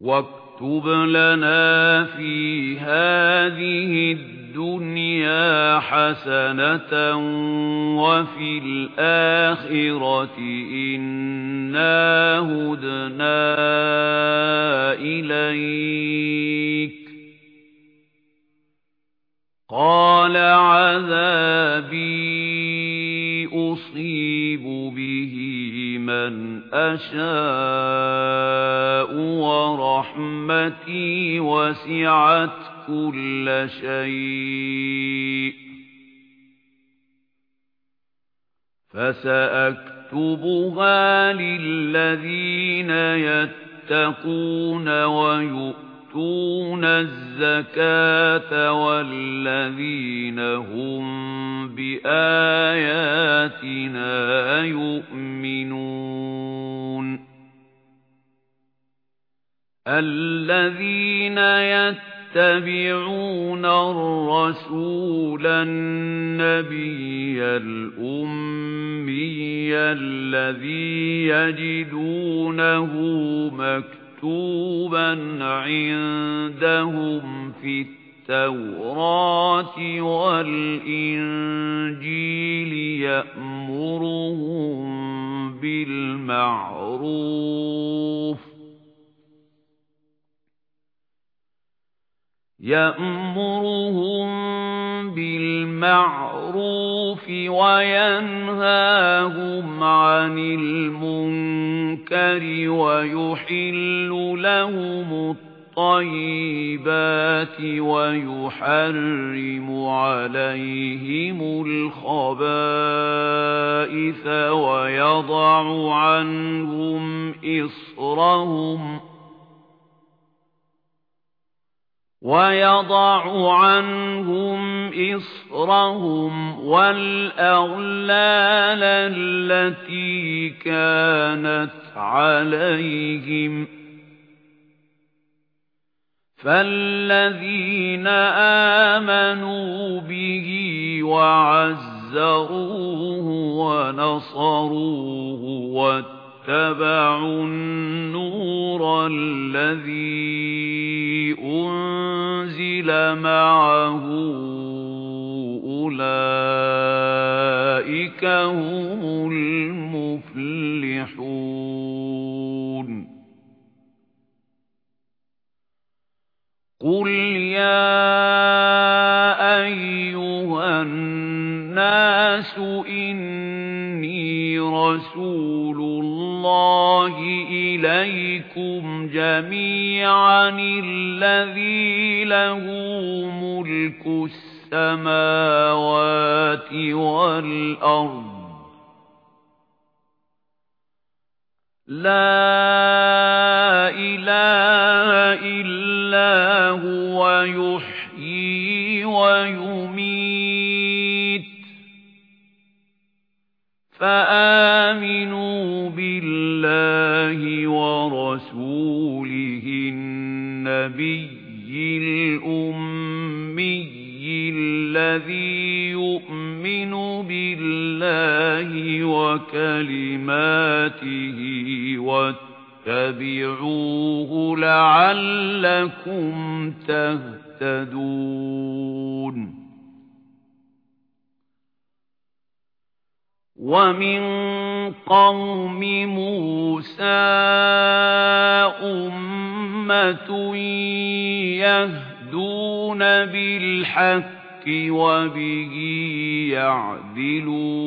واكتب لنا في هذه الدنيا حسنة وفي الآخرة إنا هدنا إليك. قال عذابي أصيب به من أشاء ورحمتي وسعت كل شيء. فسأكتبها للذين يتقون ويؤتون الزكاة والذين هم بآياتنا يؤمنون الذين يتبعون الرسول النبي الأمي الذي يجدونه مكتوبا عندهم في التوراة والإنجيل يأمرهم بالمعروف يأمرهم بالمعروف وينهاهم عن المنكر ويحل لهم الطيبات ويحرم عليهم الخبائث ويضع عنهم إصرهم وَيَضَعُ عَنْهُمْ إِصْرَهُمْ وَالْأَغْلَالَ الَّتِي كَانَتْ عَلَيْهِمْ. فَالَّذِينَ آمَنُوا بِهِ وَعَزَّرُوهُ وَنَصَرُوهُ وَاتَّبَعُوا النُّورَ الَّذِي أُنزِلَ مَعَهُ أُولَئِكَ هُمُ الْمُفْلِحُونَ قُلْ يَا أَيُّهَا النَّاسُ إِنِّي رَسُولُ اللَّهِ إِلَيْكُمْ جَمِيعًا الَّذِي لَهُ مُلْكُ السَّمَاوَاتِ وَالْأَرْضِ. لَا إِلَٰهَ إِلَّا هُوَ يُحْيِي وَيُمِيتُ. فَآمِنُوا الْأُمِّيِّ الَّذِي يُؤْمِنُ بِاللَّهِ وَكَلِمَاتِهِ وَاتَّبِعُوهُ لَعَلَّكُمْ تَهْتَدُونَ. وَمِن قَوْمِ مُوسَىٰ أُمَّةٌ يَهْدُونَ بِالْحَقِّ وَبِهِ يَعْدِلُونَ